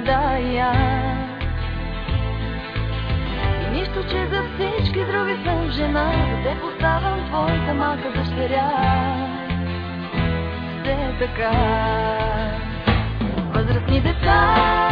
гордая. И нищо, че за всички други съм жена, те поставам твоята мака дъщеря. Все така. Възрастни деца,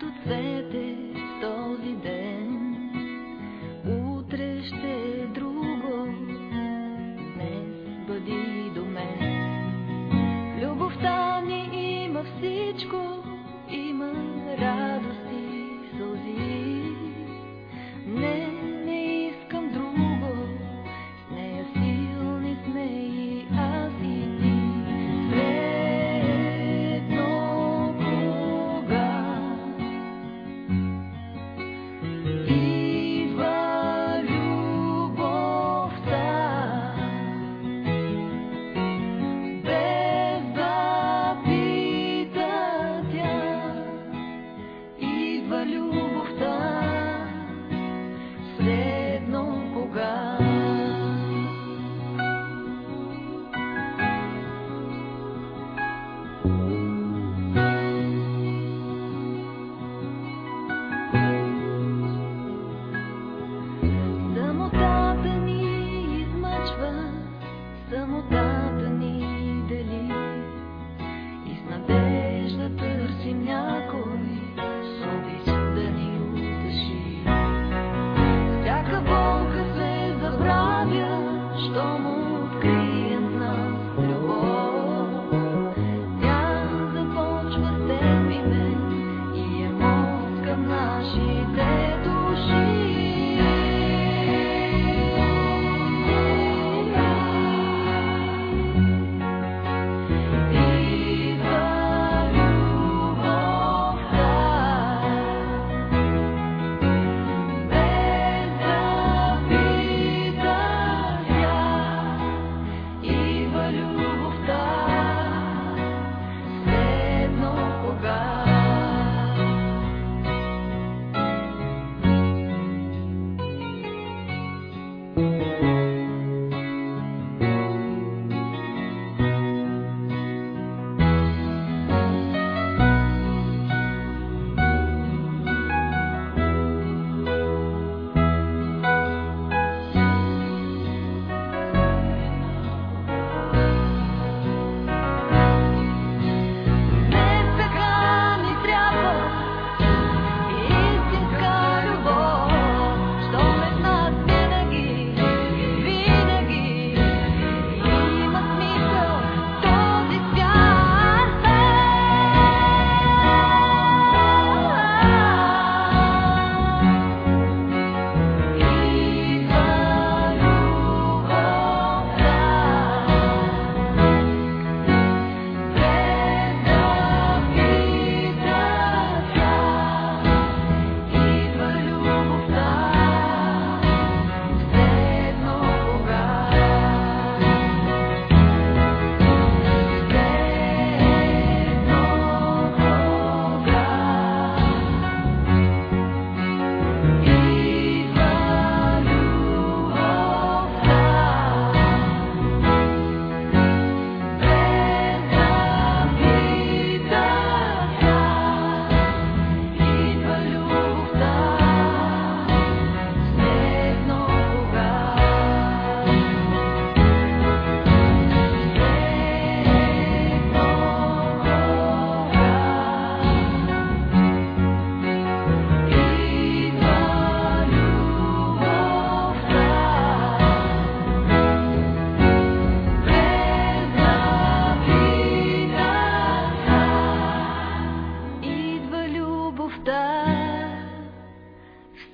като цвете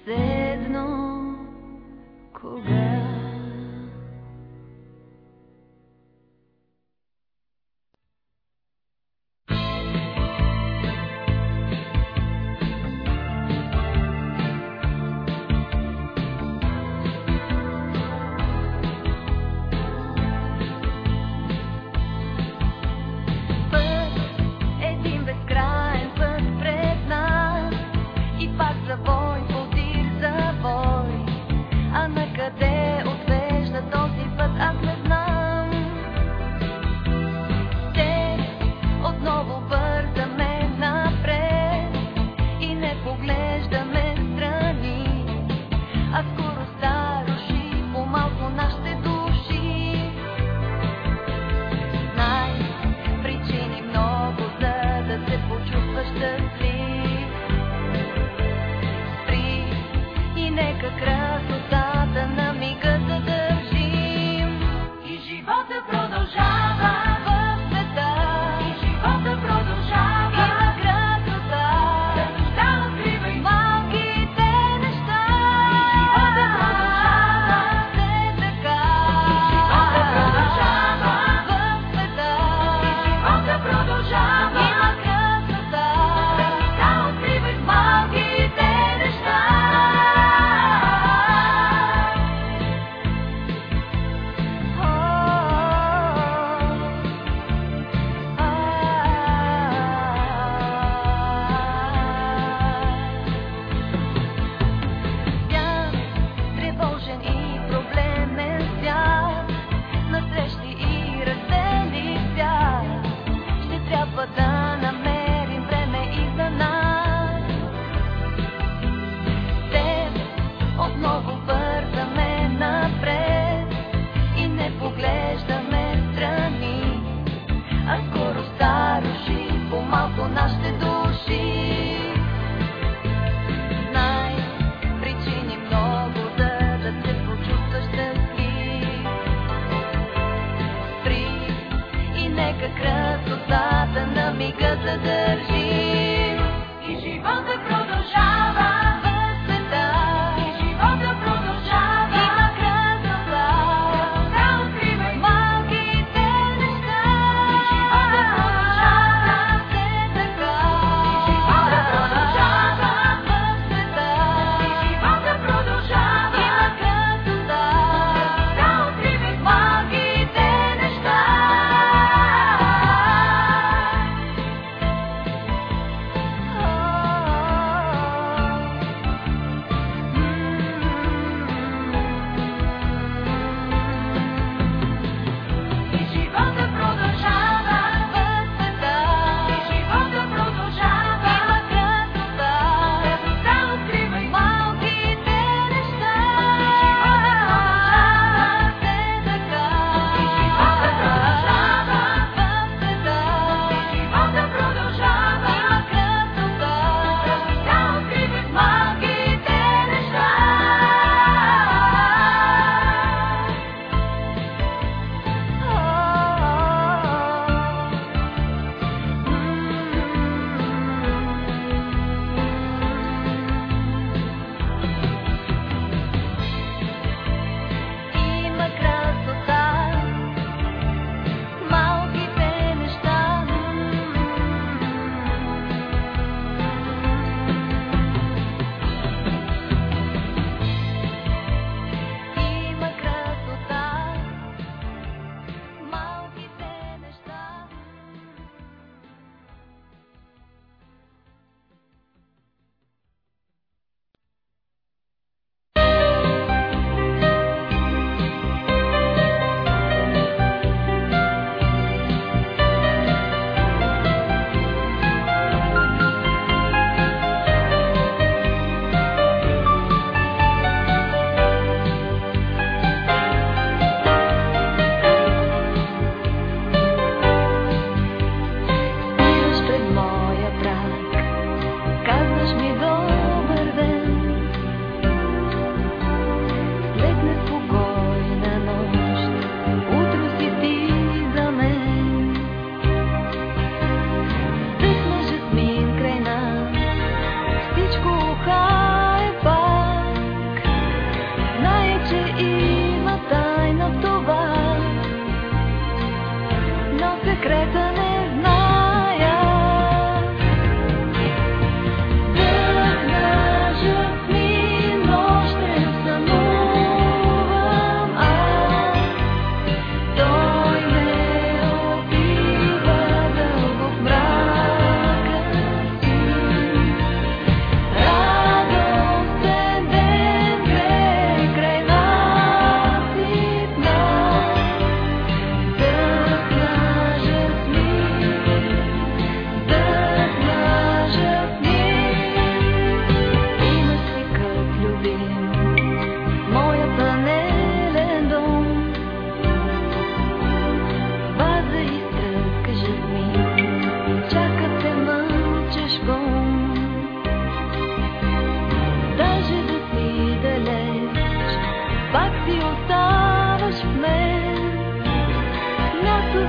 say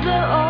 the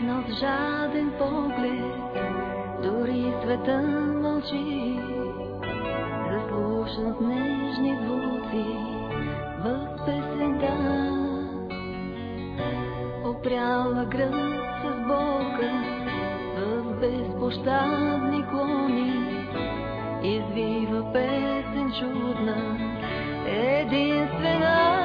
На с жаден поглед, дори света мълчи, заслушан с нежни звуци в песента. Опряла гръб с Бога в безпощадни клони, извива песен чудна, единствена.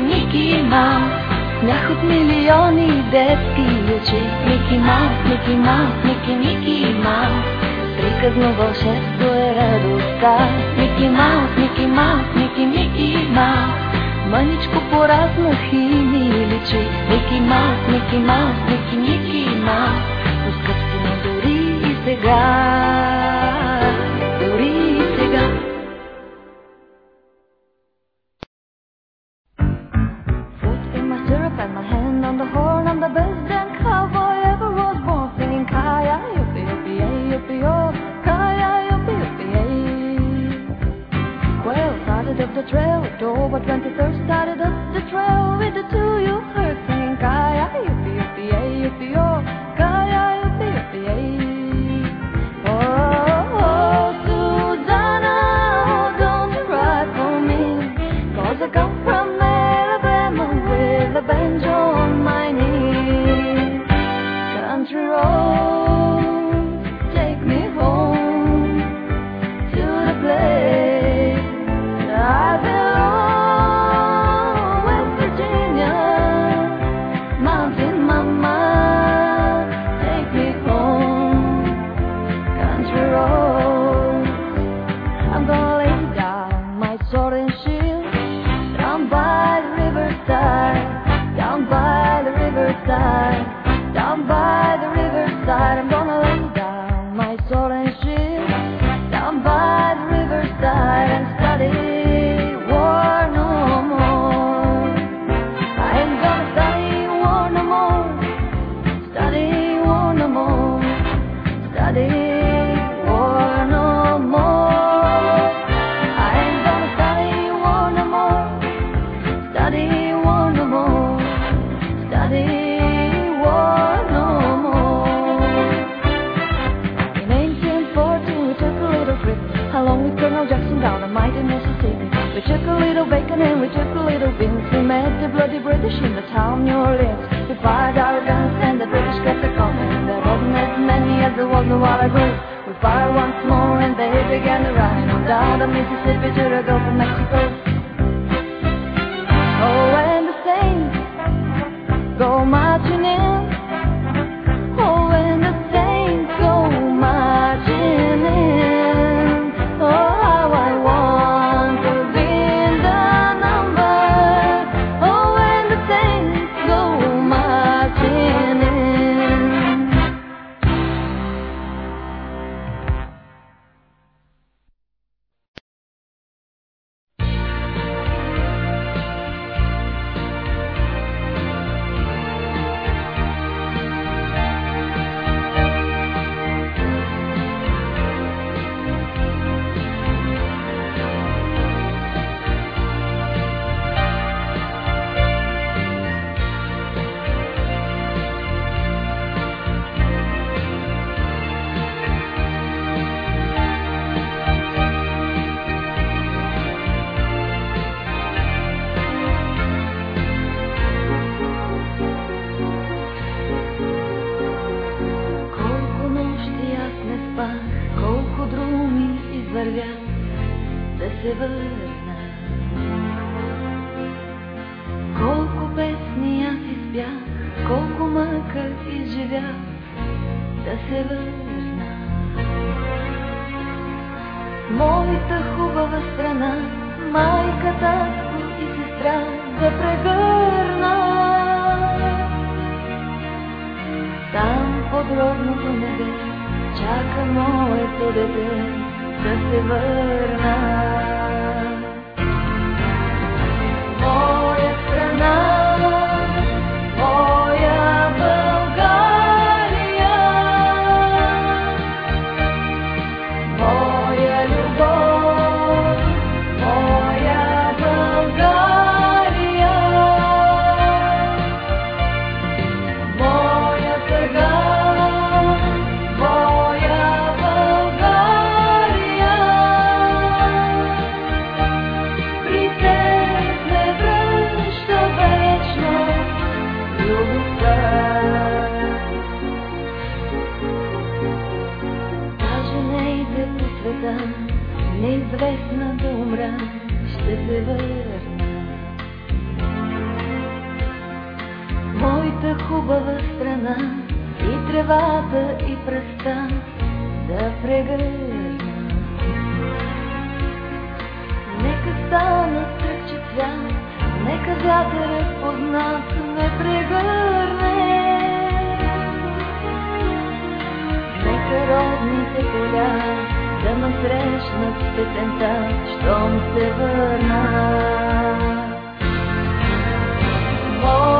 Мики, Мики Маус, смях от милиони детски очи. Мики Маус, Мики Маус, Мики, Мики Маус, приказно вълшебство е радостта. Мики Маус, Мики Маус, Мики, Мики Маус, мъничко пораснах и ми личи. Мики Маус, Мики Маус, Мики, Мики Маус, но скъп си дори и сега. моята хубава страна, майката и сестра да прегърна, Там под родното небе чака моето дете да се върна. главата и пръста да прегърна. Нека стана тръгче цвят, нека вятърът познат ме прегърне. Нека родните поля да ме срещнат с песента, щом се върна. Моя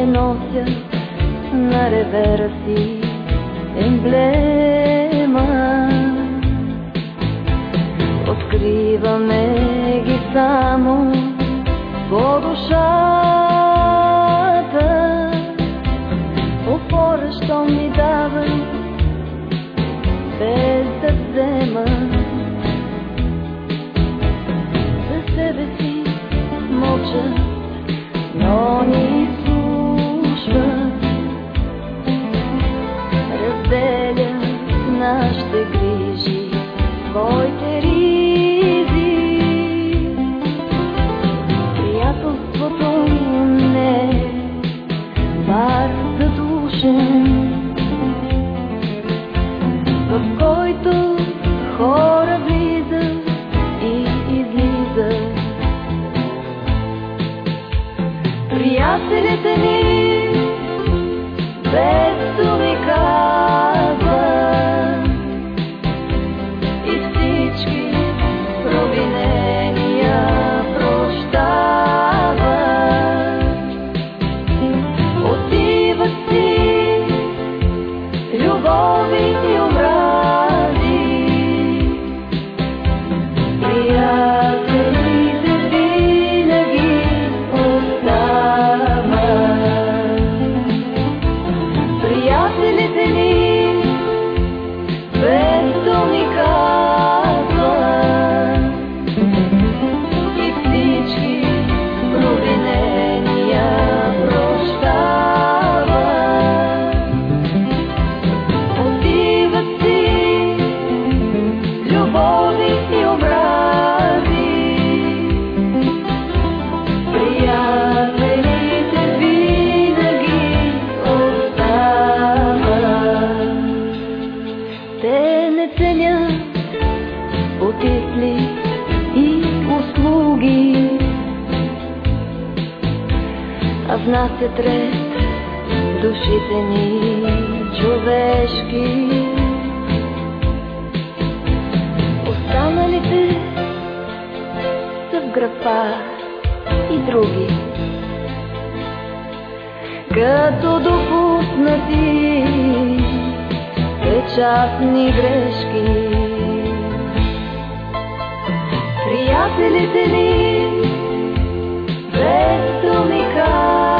носят на ревера си емблема. Откриваме ги само по душата. Опора, що ми дава, без да взема. Внасят ред душите ни човешки. Останалите са в графа и други. Като допуснати печатни грешки. Приятелите ни без думи казват